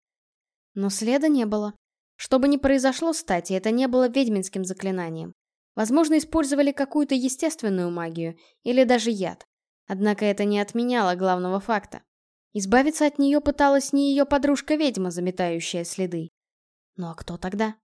Но следа не было. Что бы ни произошло, кстати, это не было ведьминским заклинанием. Возможно, использовали какую-то естественную магию, или даже яд. Однако это не отменяло главного факта. Избавиться от нее пыталась не ее подружка-ведьма, заметающая следы. Ну а кто тогда?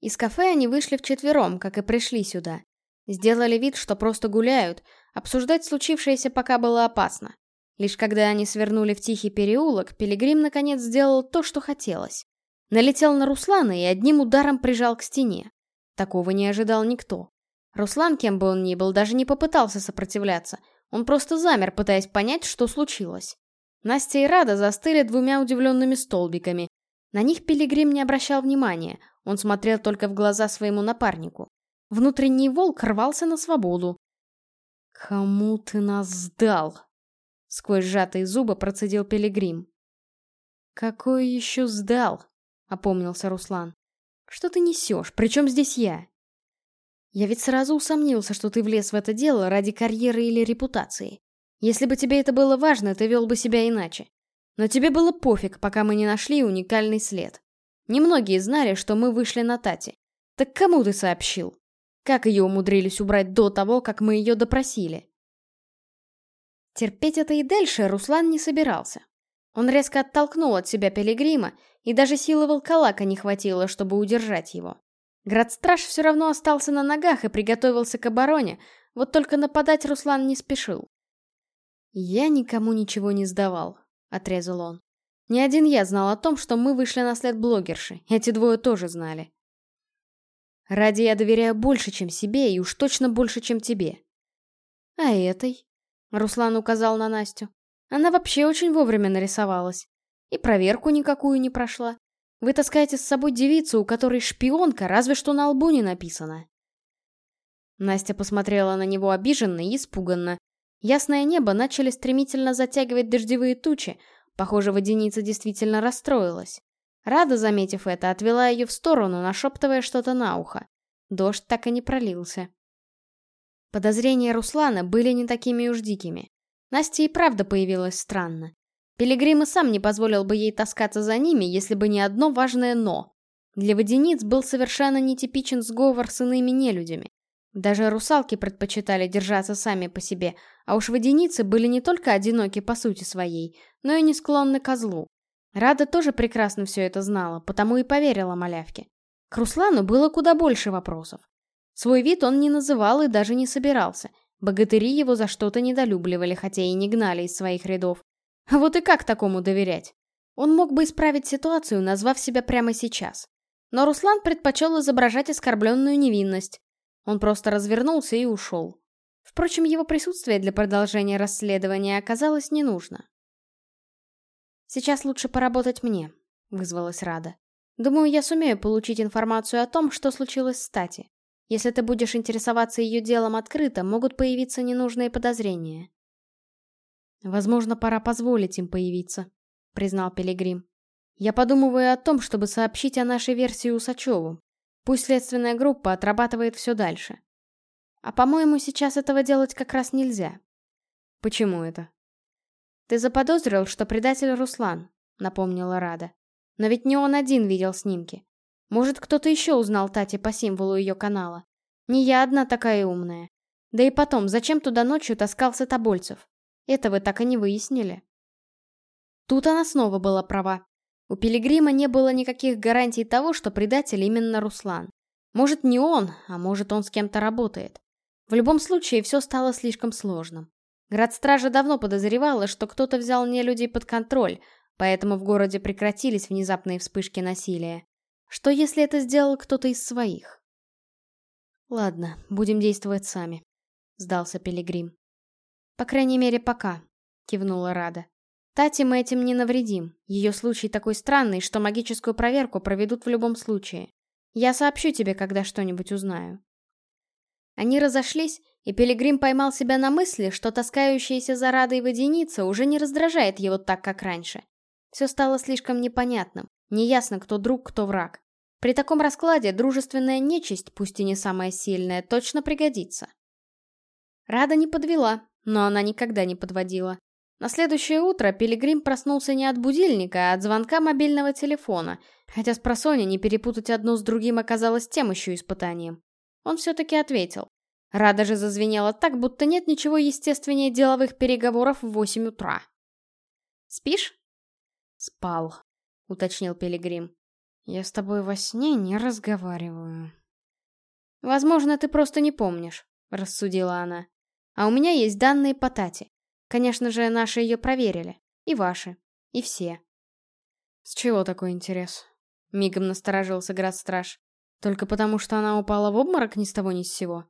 Из кафе они вышли вчетвером, как и пришли сюда. Сделали вид, что просто гуляют, обсуждать случившееся пока было опасно. Лишь когда они свернули в тихий переулок, Пилигрим наконец сделал то, что хотелось. Налетел на Руслана и одним ударом прижал к стене. Такого не ожидал никто. Руслан, кем бы он ни был, даже не попытался сопротивляться. Он просто замер, пытаясь понять, что случилось. Настя и Рада застыли двумя удивленными столбиками. На них Пилигрим не обращал внимания, он смотрел только в глаза своему напарнику. Внутренний волк рвался на свободу. «Кому ты нас сдал?» Сквозь сжатые зубы процедил Пилигрим. «Какой еще сдал?» — опомнился Руслан. «Что ты несешь? Причем здесь я?» «Я ведь сразу усомнился, что ты влез в это дело ради карьеры или репутации. Если бы тебе это было важно, ты вел бы себя иначе. Но тебе было пофиг, пока мы не нашли уникальный след. Немногие знали, что мы вышли на Тати. Так кому ты сообщил? Как ее умудрились убрать до того, как мы ее допросили?» Терпеть это и дальше Руслан не собирался. Он резко оттолкнул от себя Пилигрима, и даже силы волколака не хватило, чтобы удержать его. Градстраж все равно остался на ногах и приготовился к обороне, вот только нападать Руслан не спешил. «Я никому ничего не сдавал», — отрезал он. «Не один я знал о том, что мы вышли на след блогерши, эти двое тоже знали. Ради я доверяю больше, чем себе, и уж точно больше, чем тебе». «А этой?» — Руслан указал на Настю. «Она вообще очень вовремя нарисовалась. И проверку никакую не прошла. Вы таскаете с собой девицу, у которой шпионка, разве что на лбу не написано». Настя посмотрела на него обиженно и испуганно. Ясное небо начали стремительно затягивать дождевые тучи. Похоже, водяница действительно расстроилась. Рада, заметив это, отвела ее в сторону, нашептывая что-то на ухо. Дождь так и не пролился. Подозрения Руслана были не такими уж дикими. Настя и правда появилась странно. Пилигрим и сам не позволил бы ей таскаться за ними, если бы не одно важное «но». Для водяниц был совершенно нетипичен сговор с иными нелюдями. Даже русалки предпочитали держаться сами по себе, а уж водяницы были не только одиноки по сути своей, но и не склонны к злу. Рада тоже прекрасно все это знала, потому и поверила малявке. К Руслану было куда больше вопросов. Свой вид он не называл и даже не собирался. Богатыри его за что-то недолюбливали, хотя и не гнали из своих рядов. Вот и как такому доверять? Он мог бы исправить ситуацию, назвав себя прямо сейчас. Но Руслан предпочел изображать оскорбленную невинность, он просто развернулся и ушел. Впрочем, его присутствие для продолжения расследования оказалось не нужно. «Сейчас лучше поработать мне», — вызвалась Рада. «Думаю, я сумею получить информацию о том, что случилось с Тати. Если ты будешь интересоваться ее делом открыто, могут появиться ненужные подозрения». «Возможно, пора позволить им появиться», — признал Пилигрим. «Я подумываю о том, чтобы сообщить о нашей версии Усачеву, Пусть следственная группа отрабатывает все дальше. А по-моему, сейчас этого делать как раз нельзя. Почему это? Ты заподозрил, что предатель Руслан, напомнила Рада. Но ведь не он один видел снимки. Может, кто-то еще узнал Тати по символу ее канала. Не я одна такая умная. Да и потом, зачем туда ночью таскался Тобольцев? Это вы так и не выяснили. Тут она снова была права. У Пилигрима не было никаких гарантий того, что предатель именно Руслан. Может, не он, а может, он с кем-то работает. В любом случае, все стало слишком сложным. Градстража давно подозревала, что кто-то взял нелюдей под контроль, поэтому в городе прекратились внезапные вспышки насилия. Что если это сделал кто-то из своих? «Ладно, будем действовать сами», — сдался Пилигрим. «По крайней мере, пока», — кивнула Рада. Тати мы этим не навредим. Ее случай такой странный, что магическую проверку проведут в любом случае. Я сообщу тебе, когда что-нибудь узнаю. Они разошлись, и Пилигрим поймал себя на мысли, что таскающаяся за Радой водяница уже не раздражает его так, как раньше. Все стало слишком непонятным. Неясно, кто друг, кто враг. При таком раскладе дружественная нечисть, пусть и не самая сильная, точно пригодится. Рада не подвела, но она никогда не подводила. На следующее утро Пилигрим проснулся не от будильника, а от звонка мобильного телефона, хотя с просони не перепутать одно с другим оказалось тем еще испытанием. Он все-таки ответил. Рада же зазвенела так, будто нет ничего естественнее деловых переговоров в восемь утра. «Спишь?» «Спал», — уточнил Пилигрим. «Я с тобой во сне не разговариваю». «Возможно, ты просто не помнишь», — рассудила она. «А у меня есть данные по Тате. Конечно же, наши ее проверили. И ваши. И все. С чего такой интерес? Мигом насторожился Градстраж. Только потому, что она упала в обморок ни с того ни с сего?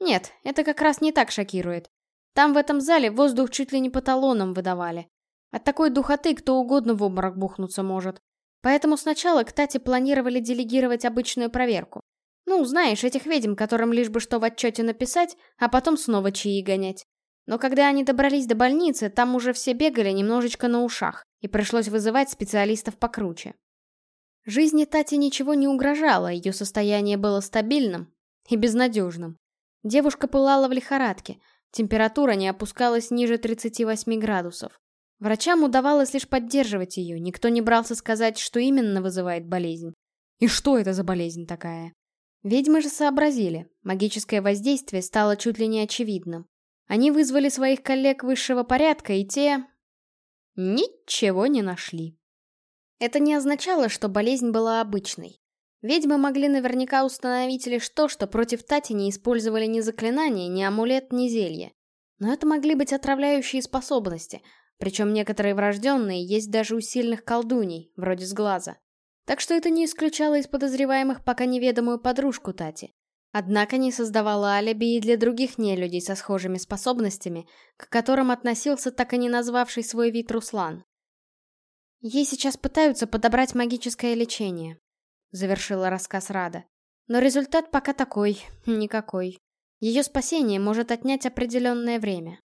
Нет, это как раз не так шокирует. Там в этом зале воздух чуть ли не по талонам выдавали. От такой духоты кто угодно в обморок бухнуться может. Поэтому сначала к Тате планировали делегировать обычную проверку. Ну, знаешь, этих ведьм, которым лишь бы что в отчете написать, а потом снова чаи гонять. Но когда они добрались до больницы, там уже все бегали немножечко на ушах, и пришлось вызывать специалистов покруче. Жизни Тати ничего не угрожало, ее состояние было стабильным и безнадежным. Девушка пылала в лихорадке, температура не опускалась ниже 38 градусов. Врачам удавалось лишь поддерживать ее, никто не брался сказать, что именно вызывает болезнь. И что это за болезнь такая? Ведьмы же сообразили, магическое воздействие стало чуть ли не очевидным. Они вызвали своих коллег высшего порядка, и те... Ничего не нашли. Это не означало, что болезнь была обычной. Ведьмы могли наверняка установить лишь то, что против Тати не использовали ни заклинания, ни амулет, ни зелье. Но это могли быть отравляющие способности, причем некоторые врожденные есть даже у сильных колдуней, вроде сглаза. Так что это не исключало из подозреваемых пока неведомую подружку Тати. Однако не создавало алиби и для других нелюдей со схожими способностями, к которым относился так и не назвавший свой вид Руслан. Ей сейчас пытаются подобрать магическое лечение, завершила рассказ Рада. Но результат пока такой, никакой. Ее спасение может отнять определенное время.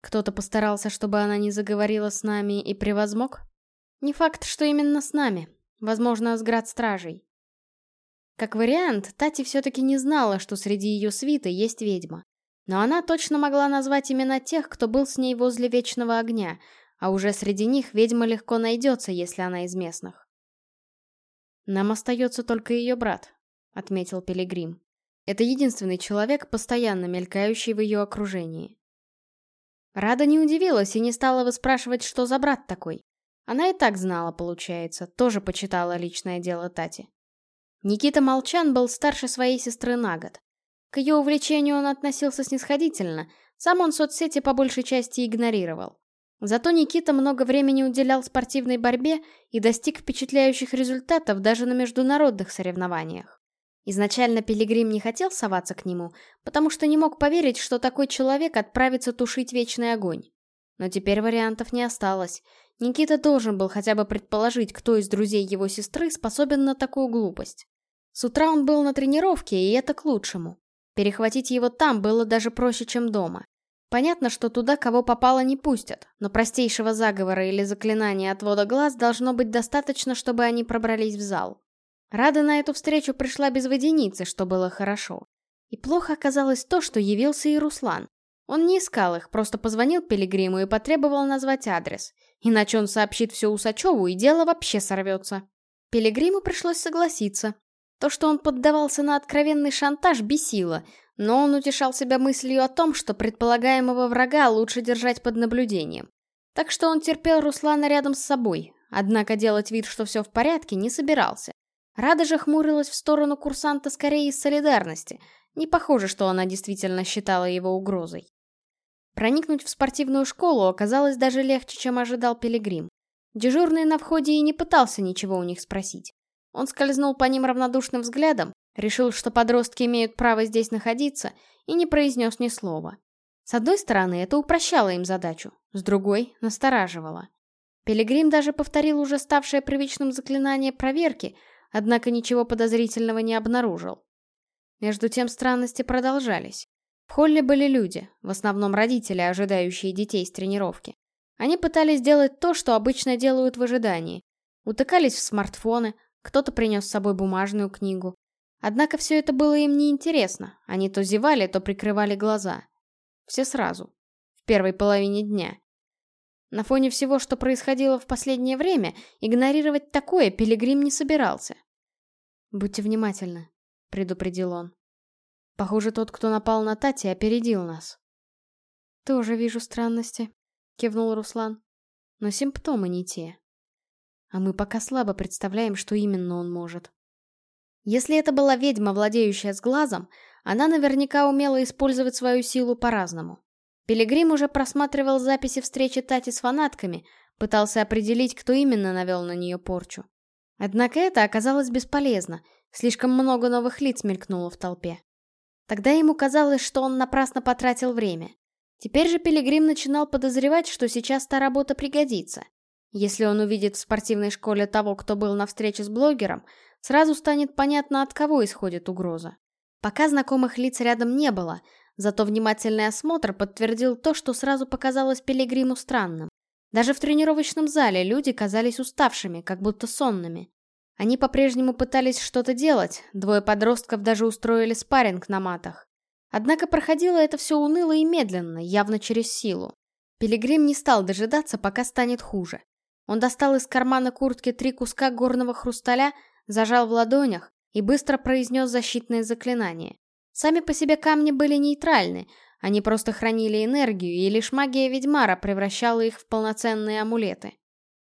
Кто-то постарался, чтобы она не заговорила с нами и превозмог? Не факт, что именно с нами. Возможно, с град-стражей. Как вариант, Тати все-таки не знала, что среди ее свиты есть ведьма. Но она точно могла назвать имена тех, кто был с ней возле Вечного Огня, а уже среди них ведьма легко найдется, если она из местных. «Нам остается только ее брат», — отметил Пилигрим. «Это единственный человек, постоянно мелькающий в ее окружении». Рада не удивилась и не стала выспрашивать, что за брат такой. Она и так знала, получается, тоже почитала личное дело Тати. Никита Молчан был старше своей сестры на год. К ее увлечению он относился снисходительно, сам он соцсети по большей части игнорировал. Зато Никита много времени уделял спортивной борьбе и достиг впечатляющих результатов даже на международных соревнованиях. Изначально Пилигрим не хотел соваться к нему, потому что не мог поверить, что такой человек отправится тушить вечный огонь. Но теперь вариантов не осталось. Никита должен был хотя бы предположить, кто из друзей его сестры способен на такую глупость. С утра он был на тренировке, и это к лучшему. Перехватить его там было даже проще, чем дома. Понятно, что туда кого попало не пустят, но простейшего заговора или заклинания отвода глаз должно быть достаточно, чтобы они пробрались в зал. Рада на эту встречу пришла без водяницы, что было хорошо. И плохо оказалось то, что явился и Руслан. Он не искал их, просто позвонил Пилигриму и потребовал назвать адрес. Иначе он сообщит все Усачеву, и дело вообще сорвется. Пилигриму пришлось согласиться. То, что он поддавался на откровенный шантаж, бесило, но он утешал себя мыслью о том, что предполагаемого врага лучше держать под наблюдением. Так что он терпел Руслана рядом с собой, однако делать вид, что все в порядке, не собирался. Рада же хмурилась в сторону курсанта скорее из солидарности. Не похоже, что она действительно считала его угрозой. Проникнуть в спортивную школу оказалось даже легче, чем ожидал Пилигрим. Дежурный на входе и не пытался ничего у них спросить. Он скользнул по ним равнодушным взглядом, Решил, что подростки имеют право здесь находиться, и не произнес ни слова. С одной стороны, это упрощало им задачу, с другой — настораживало. Пилигрим даже повторил уже ставшее привычным заклинание проверки, однако ничего подозрительного не обнаружил. Между тем странности продолжались. В холле были люди, в основном родители, ожидающие детей с тренировки. Они пытались сделать то, что обычно делают в ожидании. Утыкались в смартфоны, кто-то принес с собой бумажную книгу. Однако все это было им неинтересно. Они то зевали, то прикрывали глаза. Все сразу. В первой половине дня. На фоне всего, что происходило в последнее время, игнорировать такое Пилигрим не собирался. «Будьте внимательны», — предупредил он. «Похоже, тот, кто напал на Тати, опередил нас». «Тоже вижу странности», — кивнул Руслан. «Но симптомы не те. А мы пока слабо представляем, что именно он может». Если это была ведьма, владеющая с глазом, она наверняка умела использовать свою силу по-разному. Пилигрим уже просматривал записи встречи Тати с фанатками, пытался определить, кто именно навел на нее порчу. Однако это оказалось бесполезно, слишком много новых лиц мелькнуло в толпе. Тогда ему казалось, что он напрасно потратил время. Теперь же Пилигрим начинал подозревать, что сейчас та работа пригодится. Если он увидит в спортивной школе того, кто был на встрече с блогером, сразу станет понятно, от кого исходит угроза. Пока знакомых лиц рядом не было, зато внимательный осмотр подтвердил то, что сразу показалось Пилигриму странным. Даже в тренировочном зале люди казались уставшими, как будто сонными. Они по-прежнему пытались что-то делать, двое подростков даже устроили спарринг на матах. Однако проходило это все уныло и медленно, явно через силу. Пилигрим не стал дожидаться, пока станет хуже. Он достал из кармана куртки три куска горного хрусталя, зажал в ладонях и быстро произнес защитное заклинание. Сами по себе камни были нейтральны, Они просто хранили энергию, и лишь магия ведьмара превращала их в полноценные амулеты.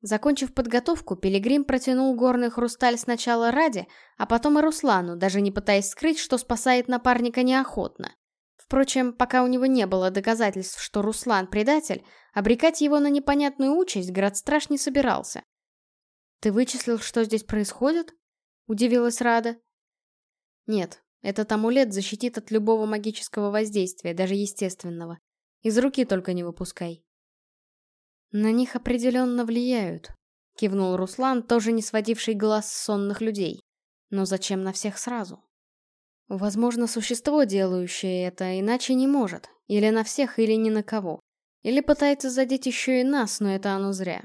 Закончив подготовку, Пилигрим протянул горный хрусталь сначала Раде, а потом и Руслану, даже не пытаясь скрыть, что спасает напарника неохотно. Впрочем, пока у него не было доказательств, что Руслан предатель, обрекать его на непонятную участь Градстраж не собирался. «Ты вычислил, что здесь происходит?» — удивилась Рада. «Нет, этот амулет защитит от любого магического воздействия, даже естественного. Из руки только не выпускай». «На них определенно влияют», — кивнул Руслан, тоже не сводивший глаз сонных людей. «Но зачем на всех сразу?» «Возможно, существо, делающее это, иначе не может. Или на всех, или ни на кого. Или пытается задеть еще и нас, но это оно зря.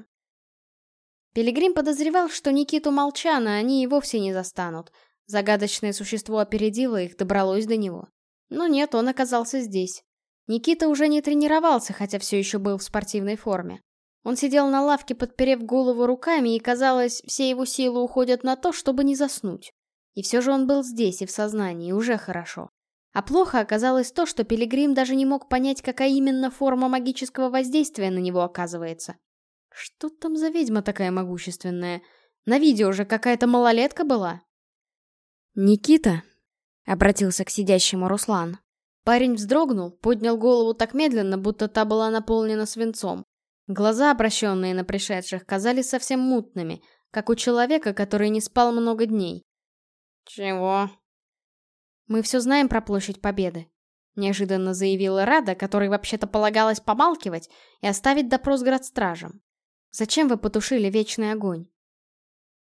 Пилигрим подозревал, что Никиту Молчана они и вовсе не застанут. Загадочное существо опередило их, добралось до него. Но нет, он оказался здесь. Никита уже не тренировался, хотя все еще был в спортивной форме. Он сидел на лавке, подперев голову руками, и, казалось, все его силы уходят на то, чтобы не заснуть. И все же он был здесь и в сознании, уже хорошо. А плохо оказалось то, что Пилигрим даже не мог понять, какая именно форма магического воздействия на него оказывается. Что там за ведьма такая могущественная? На видео же какая-то малолетка была. «Никита?» — обратился к сидящему Руслан. Парень вздрогнул, поднял голову так медленно, будто та была наполнена свинцом. Глаза, обращенные на пришедших, казались совсем мутными, как у человека, который не спал много дней. «Чего?» «Мы все знаем про площадь Победы», — неожиданно заявила Рада, которой вообще-то полагалось помалкивать и оставить допрос градстражам. Зачем вы потушили вечный огонь?»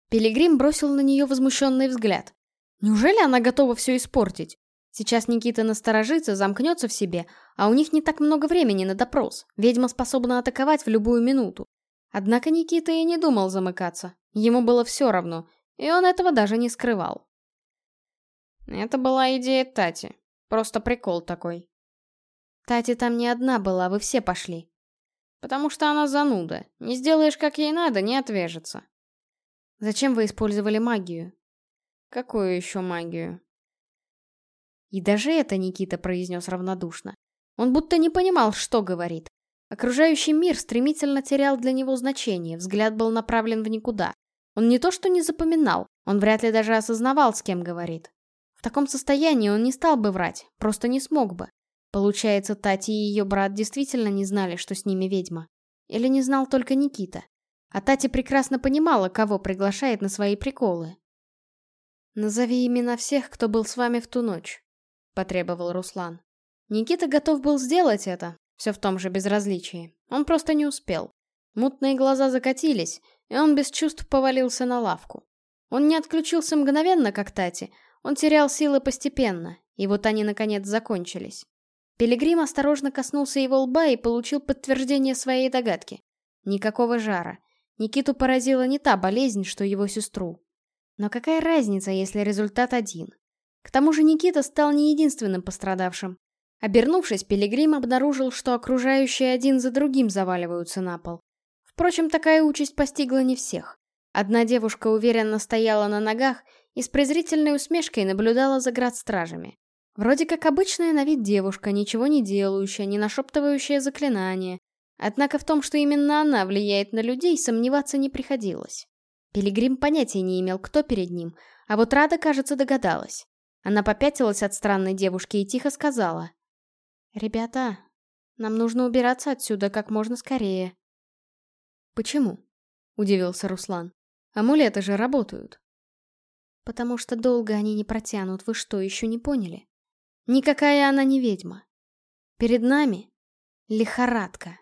Пилигрим бросил на нее возмущенный взгляд. Неужели она готова все испортить? Сейчас Никита насторожится, замкнется в себе, а у них не так много времени на допрос. Ведьма способна атаковать в любую минуту. Однако Никита и не думал замыкаться. Ему было все равно, и он этого даже не скрывал. Это была идея Тати. Просто прикол такой. Тати там не одна была, вы все пошли. Потому что она зануда. Не сделаешь, как ей надо, не отвяжется. Зачем вы использовали магию? Какую еще магию? И даже это Никита произнес равнодушно. Он будто не понимал, что говорит. Окружающий мир стремительно терял для него значение, взгляд был направлен в никуда. Он не то что не запоминал, он вряд ли даже осознавал, с кем говорит. В таком состоянии он не стал бы врать, просто не смог бы. Получается, Тати и ее брат действительно не знали, что с ними ведьма. Или не знал только Никита. А Тати прекрасно понимала, кого приглашает на свои приколы. «Назови имена всех, кто был с вами в ту ночь», — потребовал Руслан. Никита готов был сделать это, все в том же безразличии. Он просто не успел. Мутные глаза закатились, и он без чувств повалился на лавку. Он не отключился мгновенно, как Тати, он терял силы постепенно, и вот они наконец закончились. Пилигрим осторожно коснулся его лба и получил подтверждение своей догадки. Никакого жара. Никиту поразила не та болезнь, что его сестру. Но какая разница, если результат один? К тому же Никита стал не единственным пострадавшим. Обернувшись, Пилигрим обнаружил, что окружающие один за другим заваливаются на пол. Впрочем, такая участь постигла не всех. Одна девушка уверенно стояла на ногах и с презрительной усмешкой наблюдала за градстражами. Вроде как обычная на вид девушка, ничего не делающая, не нашептывающая заклинания. Однако в том, что именно она влияет на людей, сомневаться не приходилось. Пилигрим понятия не имел, кто перед ним, а вот Рада, кажется, догадалась. Она попятилась от странной девушки и тихо сказала. «Ребята, нам нужно убираться отсюда как можно скорее». «Почему?» — удивился Руслан. «Амулеты же работают». «Потому что долго они не протянут, вы что, еще не поняли?» Никакая она не ведьма. Перед нами лихорадка.